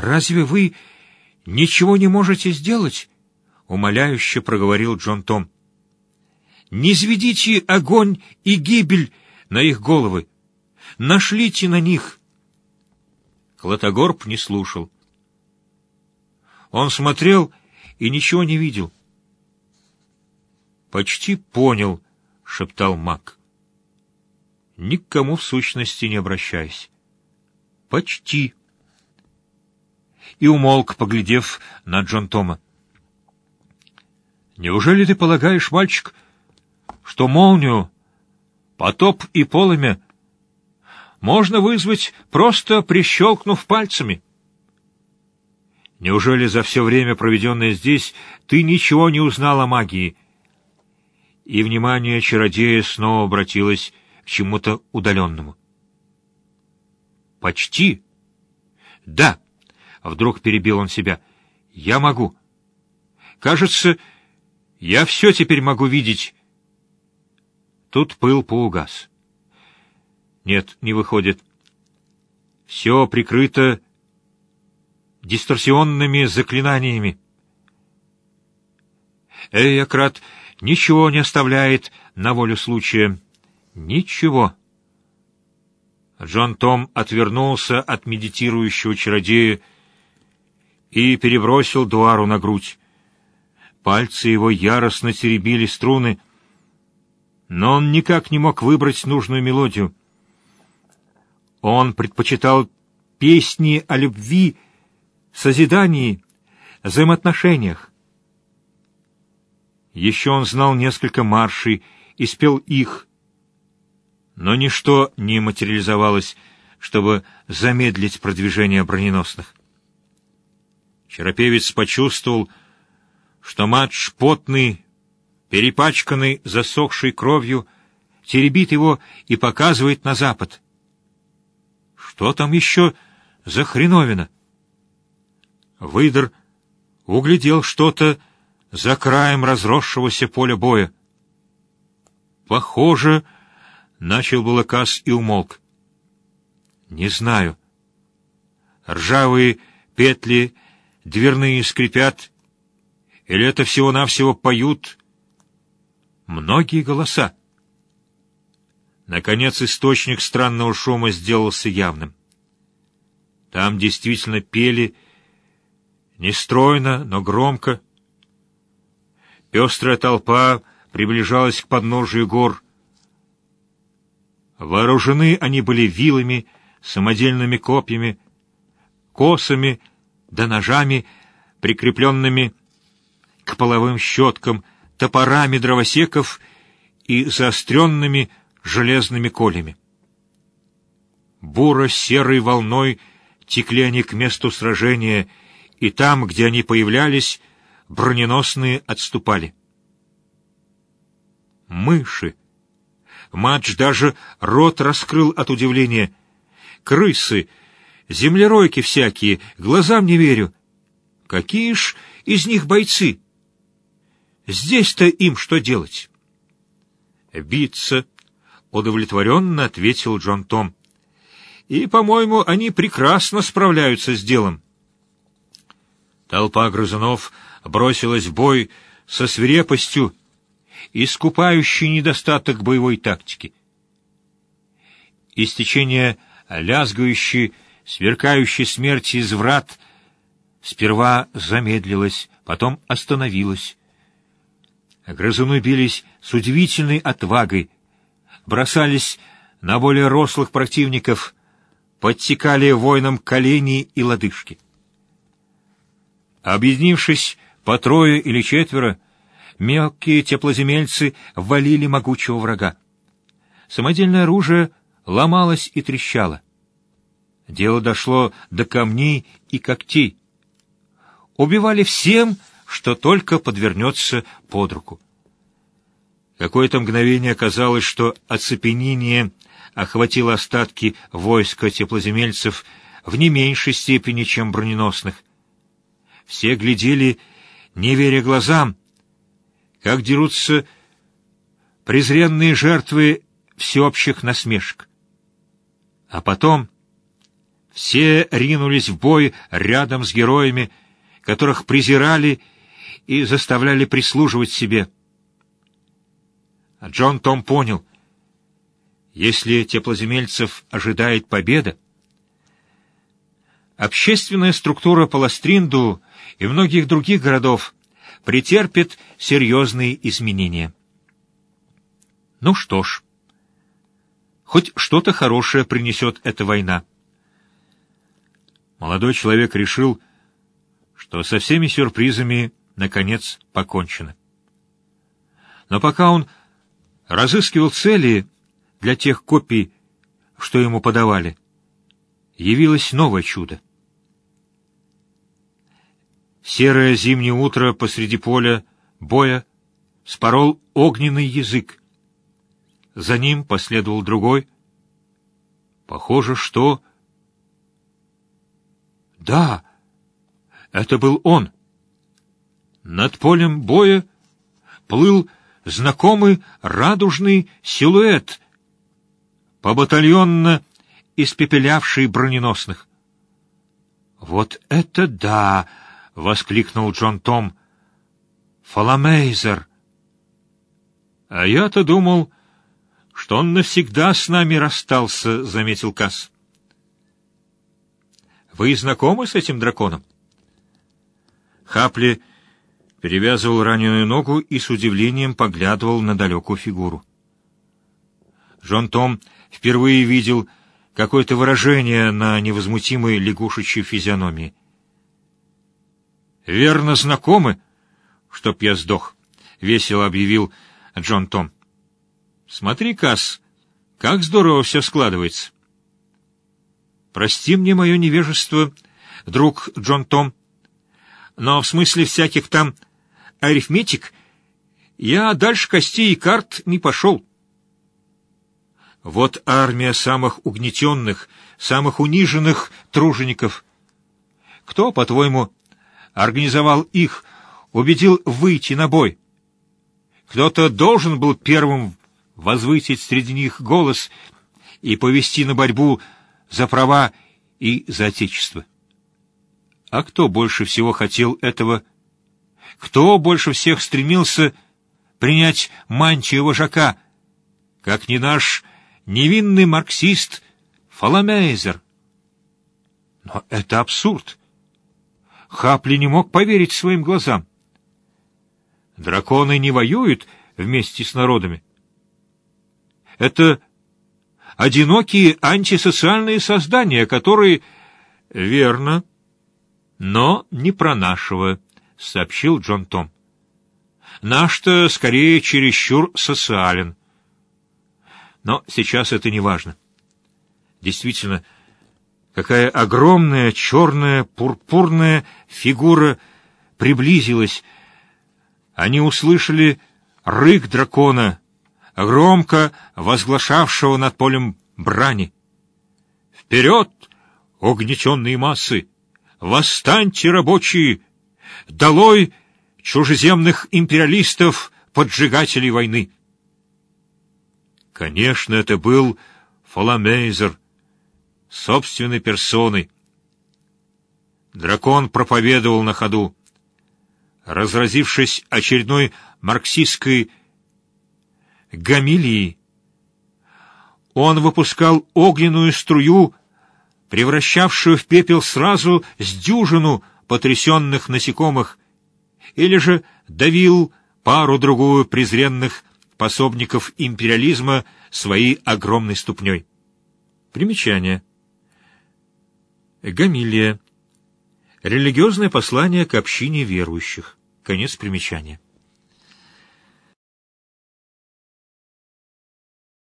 разве вы ничего не можете сделать?» — умоляюще проговорил Джон Том. «Не изведите огонь и гибель на их головы! Нашлите на них!» Клотогорб не слушал. Он смотрел и ничего не видел. «Почти понял», — шептал маг. «Никому в сущности не обращайся». «Почти». И умолк, поглядев на Джон Тома. «Неужели ты полагаешь, мальчик, что молнию, потоп и полымя можно вызвать, просто прищелкнув пальцами?» Неужели за все время, проведенное здесь, ты ничего не узнал о магии?» И внимание чародея снова обратилось к чему-то удаленному. «Почти?» «Да», — вдруг перебил он себя, — «я могу. Кажется, я все теперь могу видеть». Тут пыл поугас. Нет, не выходит. Все прикрыто дисторсионными заклинаниями. Эйократ ничего не оставляет на волю случая. Ничего. Джон Том отвернулся от медитирующего чародея и перебросил Дуару на грудь. Пальцы его яростно теребили струны, но он никак не мог выбрать нужную мелодию. Он предпочитал песни о любви созидании, взаимоотношениях. Еще он знал несколько маршей и спел их, но ничто не материализовалось, чтобы замедлить продвижение броненосных. Черопевец почувствовал, что матч потный, перепачканный, засохшей кровью, теребит его и показывает на запад. Что там еще за хреновина? Выдр углядел что-то за краем разросшегося поля боя. Похоже, начал было и умолк. Не знаю. Ржавые петли дверные скрипят, или это всего-навсего поют многие голоса. Наконец источник странного шума сделался явным. Там действительно пели Нестройно, но громко. Пестрая толпа приближалась к подножию гор. Вооружены они были вилами, самодельными копьями, косами да ножами, прикрепленными к половым щеткам, топорами дровосеков и заостренными железными колями. Буро-серой волной текли они к месту сражения — и там, где они появлялись, броненосные отступали. Мыши! Мадж даже рот раскрыл от удивления. Крысы, землеройки всякие, глазам не верю. Какие ж из них бойцы? Здесь-то им что делать? Биться, удовлетворенно ответил Джон Том. И, по-моему, они прекрасно справляются с делом. Толпа грызунов бросилась в бой со свирепостью, искупающей недостаток боевой тактики. Истечение лязгающей, сверкающей смерти из врат сперва замедлилось, потом остановилось. Грызуны бились с удивительной отвагой, бросались на более рослых противников, подтекали воинам колени и лодыжки. Объединившись по трое или четверо, мелкие теплоземельцы валили могучего врага. Самодельное оружие ломалось и трещало. Дело дошло до камней и когтей. Убивали всем, что только подвернется под руку. Какое-то мгновение казалось, что оцепенение охватило остатки войска теплоземельцев в не меньшей степени, чем броненосных. Все глядели, не веря глазам, как дерутся презренные жертвы всеобщих насмешек. А потом Все ринулись в бой рядом с героями, которых презирали и заставляли прислуживать себе. Джон Том понял, если теплоземельцев ожидает победа, общественная структура Паластринду и многих других городов претерпит серьезные изменения. Ну что ж, хоть что-то хорошее принесет эта война. Молодой человек решил, что со всеми сюрпризами, наконец, покончено. Но пока он разыскивал цели для тех копий, что ему подавали, явилось новое чудо. Серое зимнее утро посреди поля боя спорол огненный язык. За ним последовал другой. Похоже, что... Да, это был он. Над полем боя плыл знакомый радужный силуэт, побатальонно испепелявший броненосных. «Вот это да!» — воскликнул Джон Том. «Фаламейзер!» «А я-то думал, что он навсегда с нами расстался», — заметил Касс. «Вы знакомы с этим драконом?» Хапли перевязывал раненую ногу и с удивлением поглядывал на далекую фигуру. Джон Том впервые видел какое-то выражение на невозмутимой лягушечьей физиономии. «Верно знакомы, чтоб я сдох», — весело объявил Джон Том. «Смотри, Касс, как здорово все складывается». «Прости мне мое невежество, друг Джон Том, но в смысле всяких там арифметик я дальше костей и карт не пошел». Вот армия самых угнетенных, самых униженных тружеников. Кто, по-твоему, организовал их, убедил выйти на бой? Кто-то должен был первым возвысить среди них голос и повести на борьбу за права и за Отечество. А кто больше всего хотел этого? Кто больше всех стремился принять мантию вожака, как не наш невинный марксист Фаламейзер. Но это абсурд. Хапли не мог поверить своим глазам. Драконы не воюют вместе с народами. Это одинокие антисоциальные создания, которые... Верно, но не про нашего, — сообщил Джон Том. Наш-то скорее чересчур социален. Но сейчас это не важно. Действительно, какая огромная черная пурпурная фигура приблизилась. Они услышали рык дракона, громко возглашавшего над полем брани. «Вперед, угнетенные массы! Восстаньте, рабочие! Долой чужеземных империалистов, поджигателей войны!» Конечно, это был Фоламейзер, собственной персоной. Дракон проповедовал на ходу. Разразившись очередной марксистской гамилией, он выпускал огненную струю, превращавшую в пепел сразу с дюжину потрясенных насекомых, или же давил пару-другую презренных пособников империализма своей огромной ступней. Примечание. Гамилия. Религиозное послание к общине верующих. Конец примечания.